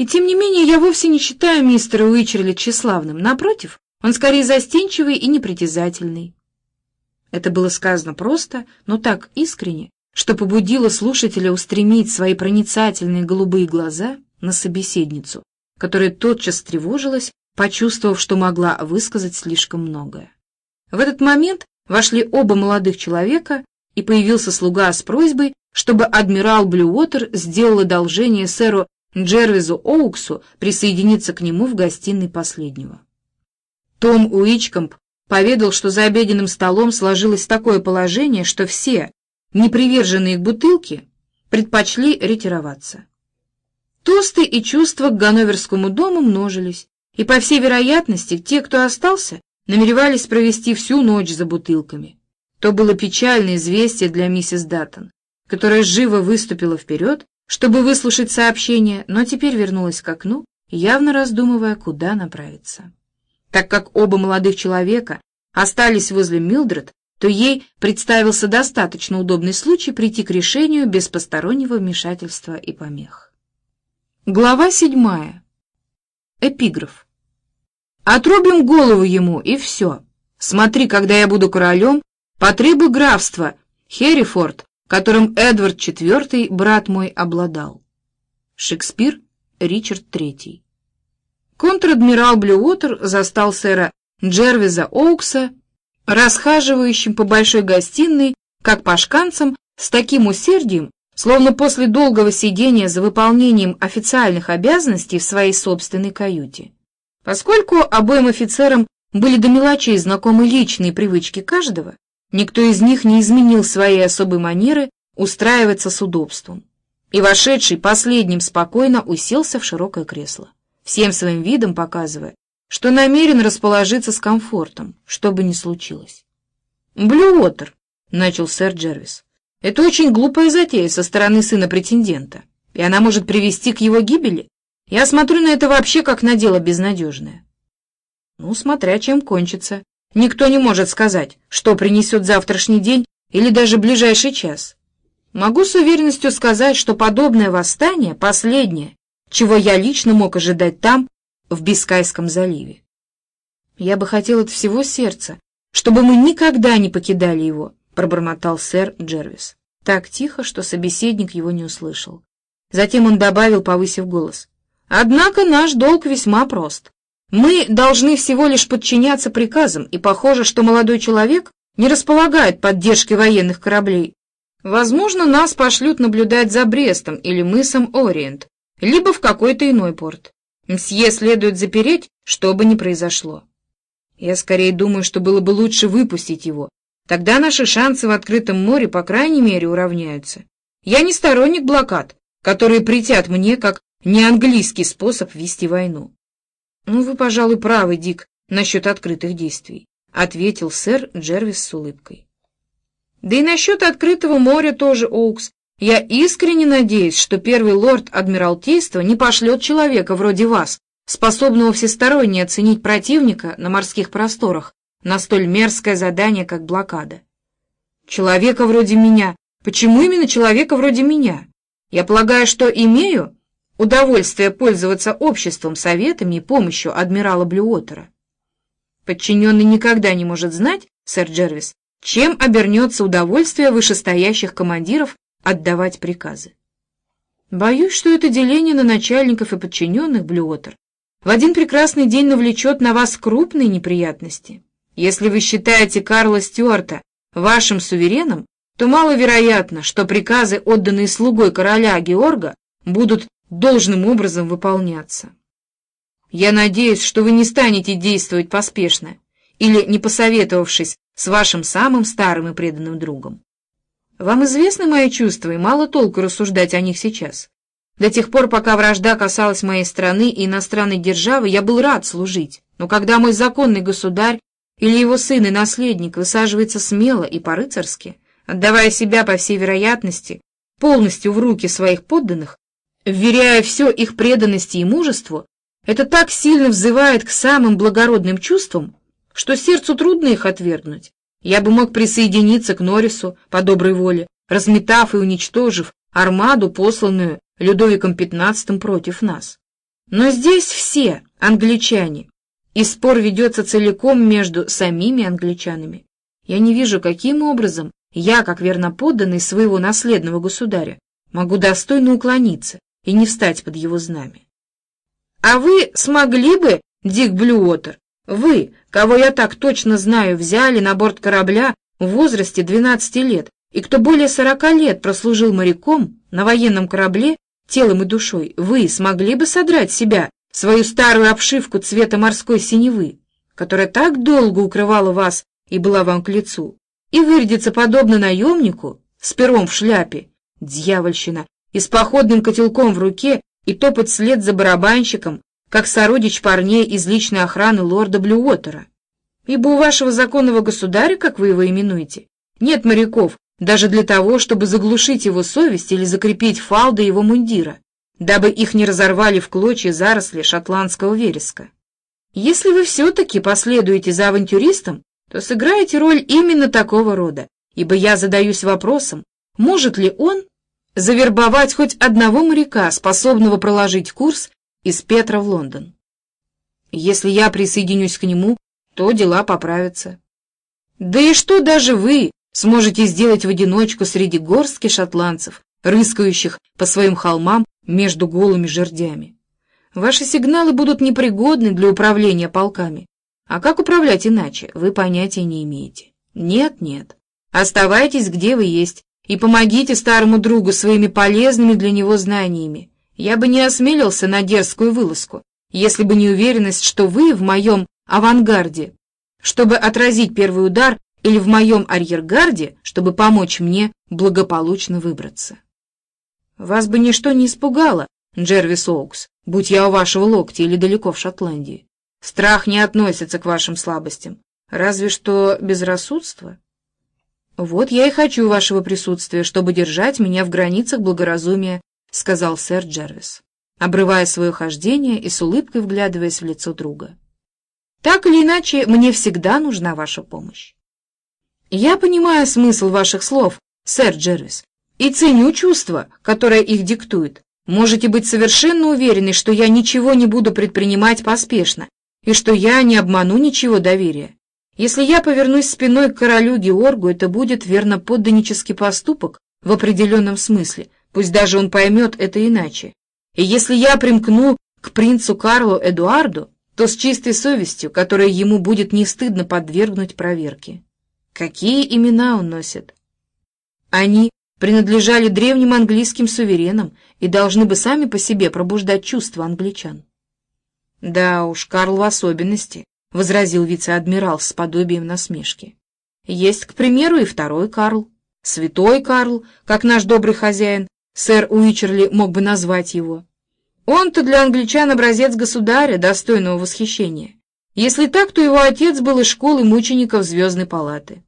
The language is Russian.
И тем не менее я вовсе не считаю мистера Уичерли тщеславным. Напротив, он скорее застенчивый и непритязательный. Это было сказано просто, но так искренне, что побудило слушателя устремить свои проницательные голубые глаза на собеседницу, которая тотчас тревожилась, почувствовав, что могла высказать слишком многое. В этот момент вошли оба молодых человека, и появился слуга с просьбой, чтобы адмирал Блюотер сделал одолжение сэру Джервизу Оуксу присоединиться к нему в гостиной последнего. Том Уичкомп поведал, что за обеденным столом сложилось такое положение, что все, не приверженные к бутылке, предпочли ретироваться. Тосты и чувства к Ганноверскому дому множились, и, по всей вероятности, те, кто остался, намеревались провести всю ночь за бутылками. То было печальное известие для миссис Даттон, которая живо выступила вперед, чтобы выслушать сообщение, но теперь вернулась к окну, явно раздумывая, куда направиться. Так как оба молодых человека остались возле Милдред, то ей представился достаточно удобный случай прийти к решению без постороннего вмешательства и помех. Глава седьмая. Эпиграф. «Отрубим голову ему, и все. Смотри, когда я буду королем, потребуй графства, Херрифорд, которым Эдвард IV, брат мой, обладал». Шекспир, Ричард III. Контр-адмирал Блюотер застал сэра Джервиза Оукса, расхаживающим по большой гостиной, как по шканцам, с таким усердием, словно после долгого сидения за выполнением официальных обязанностей в своей собственной каюте. Поскольку обоим офицерам были до мелочей знакомы личные привычки каждого, никто из них не изменил своей особой манеры устраиваться с удобством, и вошедший последним спокойно уселся в широкое кресло всем своим видом показывая, что намерен расположиться с комфортом, что бы ни случилось. «Блюотер», — начал сэр Джервис, — «это очень глупая затея со стороны сына претендента, и она может привести к его гибели. Я смотрю на это вообще как на дело безнадежное». «Ну, смотря чем кончится. Никто не может сказать, что принесет завтрашний день или даже ближайший час. Могу с уверенностью сказать, что подобное восстание — последнее, чего я лично мог ожидать там, в Бискайском заливе. Я бы хотел от всего сердца, чтобы мы никогда не покидали его, пробормотал сэр Джервис. Так тихо, что собеседник его не услышал. Затем он добавил, повысив голос. Однако наш долг весьма прост. Мы должны всего лишь подчиняться приказам, и похоже, что молодой человек не располагает поддержки военных кораблей. Возможно, нас пошлют наблюдать за Брестом или мысом Ориент, либо в какой-то иной порт. Мсье следует запереть, что бы ни произошло. Я скорее думаю, что было бы лучше выпустить его. Тогда наши шансы в открытом море, по крайней мере, уравняются. Я не сторонник блокад, которые притят мне как неанглийский способ вести войну. Ну, вы, пожалуй, правы, Дик, насчет открытых действий, — ответил сэр Джервис с улыбкой. Да и насчет открытого моря тоже, Оукс, я искренне надеюсь, что первый лорд Адмиралтейства не пошлет человека вроде вас, способного всесторонне оценить противника на морских просторах, на столь мерзкое задание, как блокада. Человека вроде меня. Почему именно человека вроде меня? Я полагаю, что имею удовольствие пользоваться обществом, советами и помощью адмирала Блюотера. Подчиненный никогда не может знать, сэр Джервис, чем обернется удовольствие вышестоящих командиров отдавать приказы. Боюсь, что это деление на начальников и подчиненных, Блюотер, в один прекрасный день навлечет на вас крупные неприятности. Если вы считаете Карла Стюарта вашим сувереном, то маловероятно, что приказы, отданные слугой короля Георга, будут должным образом выполняться. Я надеюсь, что вы не станете действовать поспешно или не посоветовавшись с вашим самым старым и преданным другом. Вам известны мои чувства, и мало толку рассуждать о них сейчас. До тех пор, пока вражда касалась моей страны и иностранной державы, я был рад служить. Но когда мой законный государь или его сын и наследник высаживается смело и по-рыцарски, отдавая себя, по всей вероятности, полностью в руки своих подданных, вверяя все их преданности и мужеству, это так сильно взывает к самым благородным чувствам, что сердцу трудно их отвергнуть. Я бы мог присоединиться к Норрису по доброй воле, разметав и уничтожив армаду, посланную Людовиком XV против нас. Но здесь все англичане, и спор ведется целиком между самими англичанами. Я не вижу, каким образом я, как верноподданный своего наследного государя, могу достойно уклониться и не встать под его знамя. А вы смогли бы, Дик Блюотер, вы, кого я так точно знаю, взяли на борт корабля в возрасте 12 лет и кто более 40 лет прослужил моряком на военном корабле телом и душой, вы смогли бы содрать себя свою старую обшивку цвета морской синевы, которая так долго укрывала вас и была вам к лицу, и вырядиться подобно наемнику с пером в шляпе, дьявольщина, и с походным котелком в руке и топать вслед за барабанщиком, как сородич парней из личной охраны лорда Блюотера. Ибо у вашего законного государя, как вы его именуете, нет моряков даже для того, чтобы заглушить его совесть или закрепить фалды его мундира, дабы их не разорвали в клочья заросли шотландского вереска. Если вы все-таки последуете за авантюристом, то сыграете роль именно такого рода, ибо я задаюсь вопросом, может ли он завербовать хоть одного моряка, способного проложить курс из Петра в Лондон. Если я присоединюсь к нему, то дела поправятся. Да и что даже вы сможете сделать в одиночку среди горстки шотландцев, рыскающих по своим холмам между голыми жердями? Ваши сигналы будут непригодны для управления полками. А как управлять иначе, вы понятия не имеете. Нет, нет. Оставайтесь, где вы есть, и помогите старому другу своими полезными для него знаниями. Я бы не осмелился на дерзкую вылазку, если бы не уверенность, что вы в моем авангарде, чтобы отразить первый удар, или в моем арьергарде, чтобы помочь мне благополучно выбраться. Вас бы ничто не испугало, Джервис Оукс, будь я у вашего локтя или далеко в Шотландии. Страх не относится к вашим слабостям, разве что безрассудство. «Вот я и хочу вашего присутствия, чтобы держать меня в границах благоразумия», — сказал сэр Джервис, обрывая свое хождение и с улыбкой вглядываясь в лицо друга. «Так или иначе, мне всегда нужна ваша помощь». «Я понимаю смысл ваших слов, сэр Джервис, и ценю чувство, которое их диктует. Можете быть совершенно уверены, что я ничего не буду предпринимать поспешно, и что я не обману ничего доверия. Если я повернусь спиной к королю Георгу, это будет верноподданнический поступок в определенном смысле, пусть даже он поймет это иначе. И если я примкну к принцу Карлу Эдуарду, то с чистой совестью, которая ему будет не стыдно подвергнуть проверке. Какие имена он носит? Они принадлежали древним английским суверенам и должны бы сами по себе пробуждать чувства англичан. Да уж, Карл в особенности. — возразил вице-адмирал с подобием насмешки. «Есть, к примеру, и второй Карл. Святой Карл, как наш добрый хозяин, сэр Уичерли мог бы назвать его. Он-то для англичан образец государя, достойного восхищения. Если так, то его отец был из школы мучеников Звездной палаты.